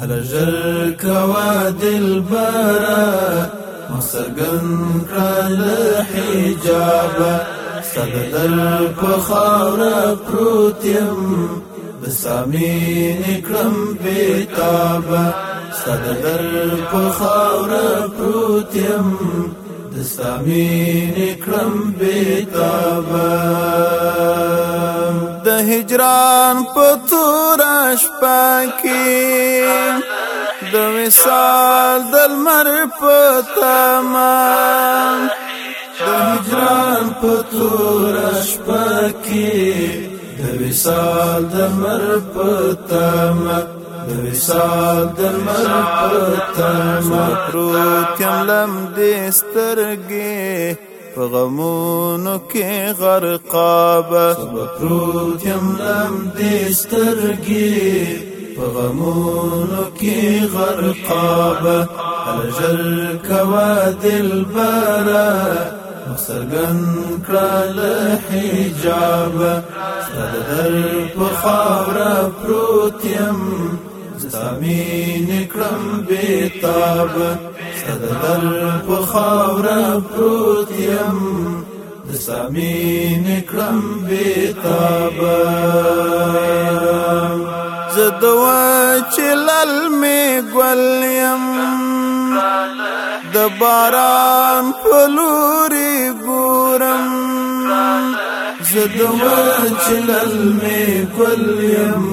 هل جر کوا دل برا مسرگن کرل حجابا صددر پخار پروتیم دسامین اکرم بیتابا صددر پخار پروتیم دسامین اکرم بیتابا هجران پتور شپکی د وصال دل مر پتما د هجران پتور شپکی د وصال دل مر پتما د وصال د مر پتما پروت یم لم دسترګې په غمونو کې غرقاب پروت يم لم دې سترګې په غمونو کې غرقاب الجل کوا دلبرا مخسرګن کړل حجاب ستدر په خاور پروت يم ستامین کړم بیتاب صدر په خاور پروت یم ستامین کړم بیتاب زدوا چلل می ګل یم د باران په لوري ګورم زدوا چلل می ګل یم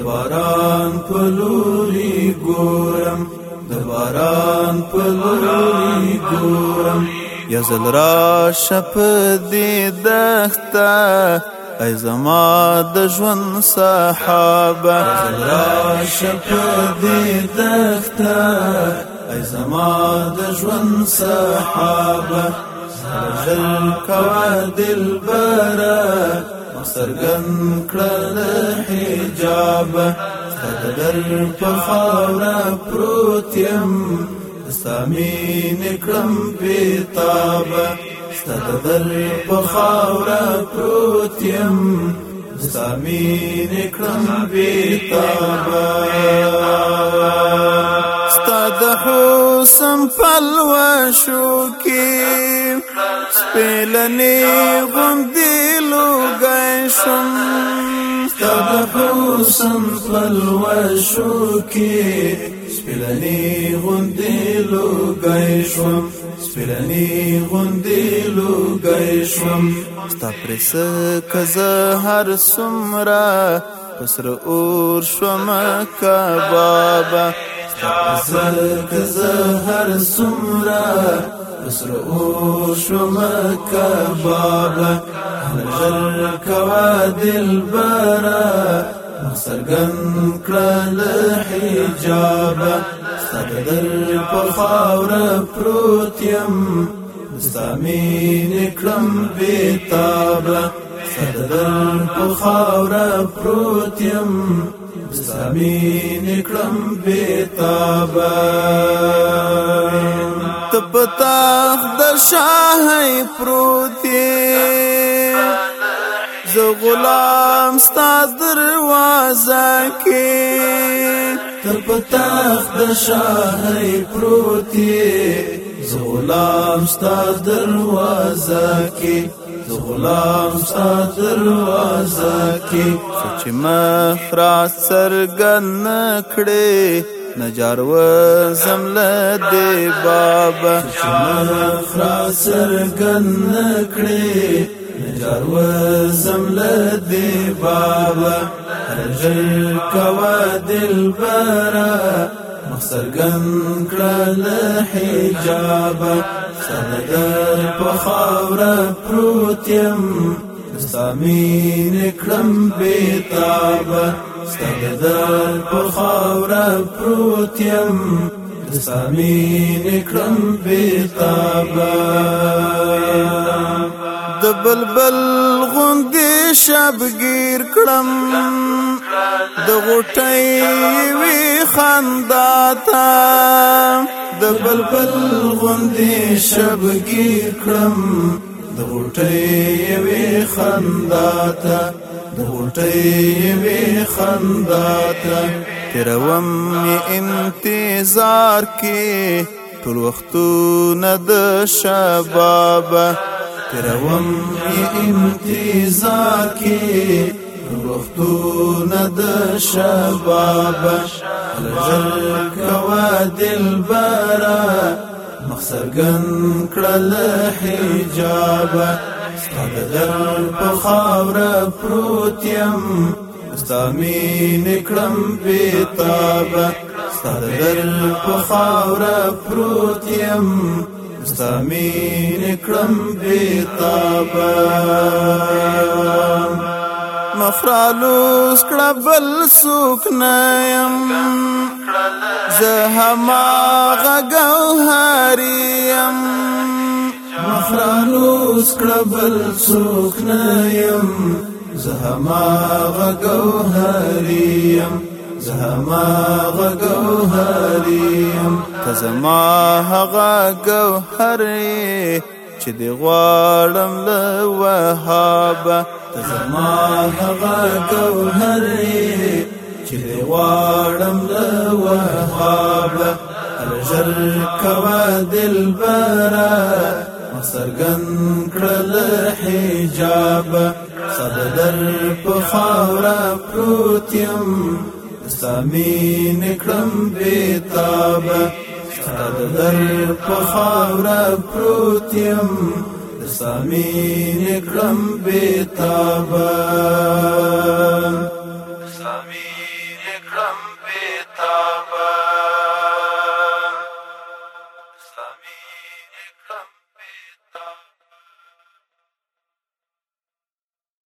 د باران په لوري ګورم د باران یا زل را شپ دې دښتا ای زما د ژوند صحابه را شپ دې دښتا ای زما د ژوند صحابه زل کوا دل بره سرګن کړل حجاب ستدر په خاورا پروت يم سامین کړم پیتاب ستدر په خاورا پروت يم سامین کړم پیتاب ستد حسن فل وشو کې سپیلنی غندی لوگای شم تب حوسم پلوشو کی سپیلنی غندی لوگای شم سپیلنی غندی لوگای شم ستا پرس کزه هر سمرا پسر اور شم کبابا ستا پرس کزه هر سمرا مسرور شمك بابا غرك وادل برا سرګن کړل حجاب ستدر په خاور پروت يم مستامین کلم بیتاب ستدر په خاور پروت يم مستامین کلم بیتاب پتاخ د شاهي پروتي زه غلام ستا دروازه کې تر پتاخ د شاهي پروتي زه غلام ستا دروازه کې غلام دروازه کې چې ما فرا سرګن کړې نجارو زمله دی بابا ما خاصر ګن نکړي نجارو زمله دی بابا هرجل کوا دل برا مخسر ګن کړل حجاب سندر په خاور پروتیم استامین کړم بیتابه ستاد در په خاور پروت يم دستامین کرم بیتابا د بلبل غوندې شبگیر کړم د غټۍ وی خندا تا د بلبل غوندې شبگیر کړم د غټۍ وی خندا تا غوټي وی خنداته تیروم می انتظار کې ټول وختونه د شباب تیروم می انتظار کې ټول وختونه د شباب لږ کوا دلبره مخسرګن کړل حجابه ستا بدل په خاور پروت يم ستا مين کړم بيتاب ستا بدل په خاور پروت يم ستا مين کړم بيتاب مفرالوس کړه بل سوک نیم زه هم غوهاریم اوس کړبل څوک نه يم زهما غوهریم زهما غوهریم تزما هغه گوهرې چې دی غواړم له وهابه تزما هغه گوهرې چې دی غواړم له وهابه الجر کوا دلبره سرګن کړل حجاب صدر په خاورا پروتیم سامي نکړم بیتاب صدر په خاورا پروتیم سامي نکړم بیتاب سامي نکړم بیتاب